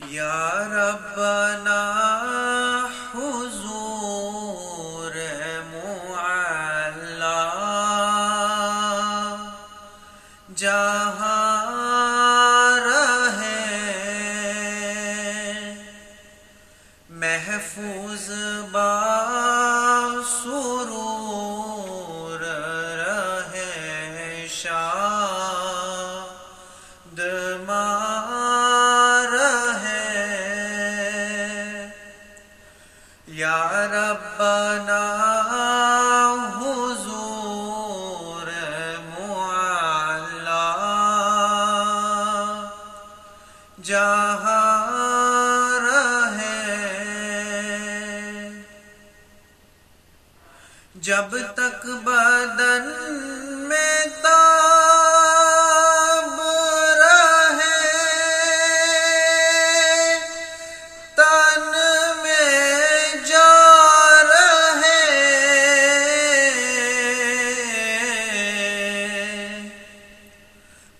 یا ربنا حضور معلا جہاں رہے محفوظ با سرور رہے شاد جہاں رہے۔ جب تک بدن میں تاب رہے تن میں جا رہے۔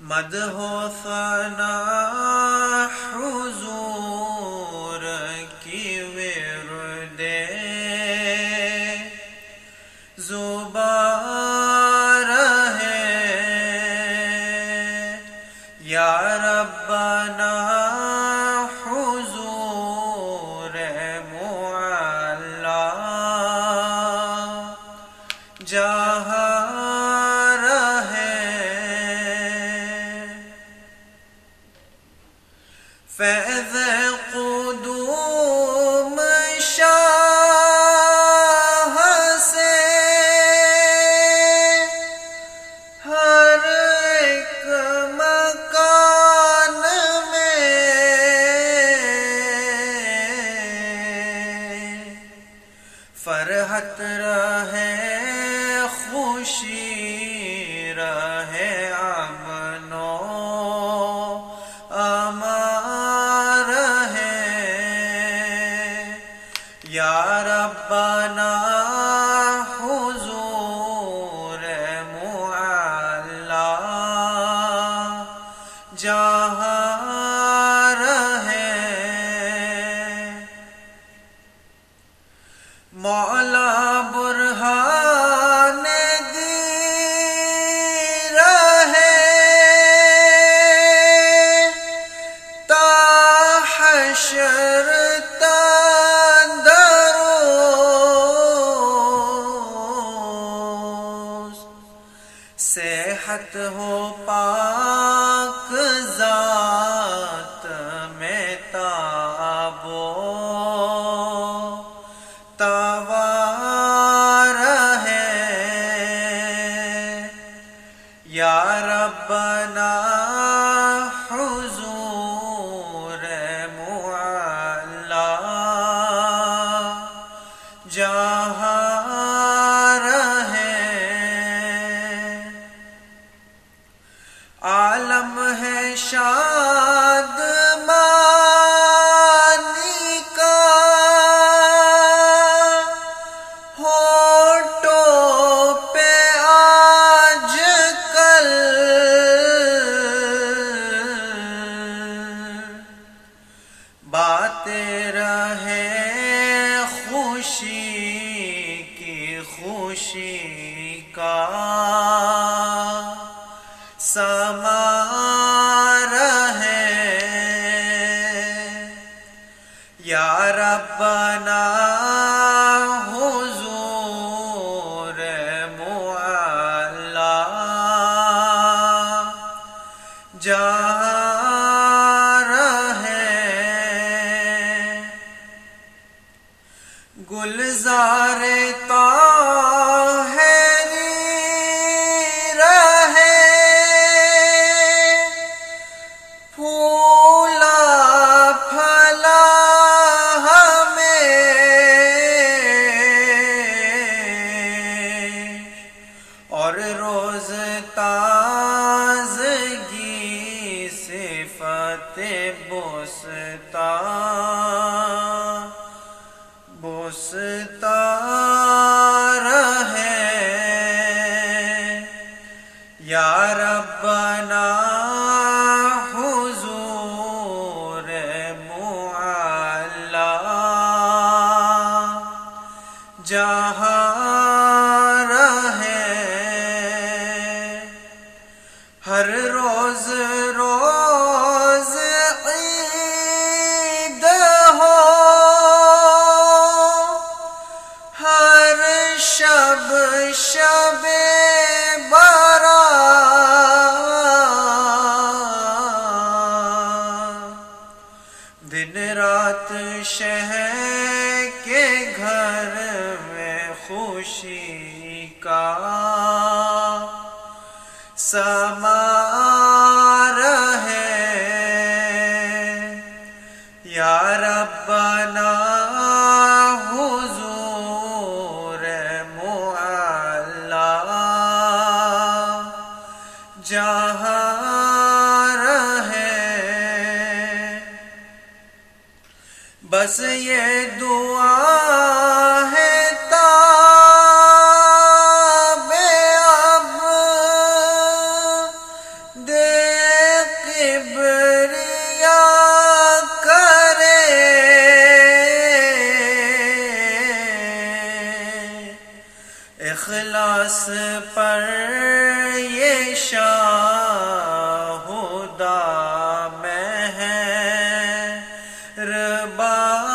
مد ہو جہاں رہے۔ فیض قدوم شاہ سے ہر ایک مکان میں فرحت یا ربنا حضور معلا جہاں صحت ہو پاک ذات میں تابو توار ہے۔ یا ربنا شاد مانی کا ہوٹوں پہ آج کل باتیں رہے خوشی کی خوشی کا سما ربنا حضور معلا جا رہے گلزار طاہری صفت بوستا بوستا رہے۔ یا ربنا حضور معلہ جہاں رہے۔ ہر روز کا سما رہے یا ربنا حضور معلا جہاں رہے۔ بس یہ دعا اخلاص پر یہ شاہ میں ہے۔ ربار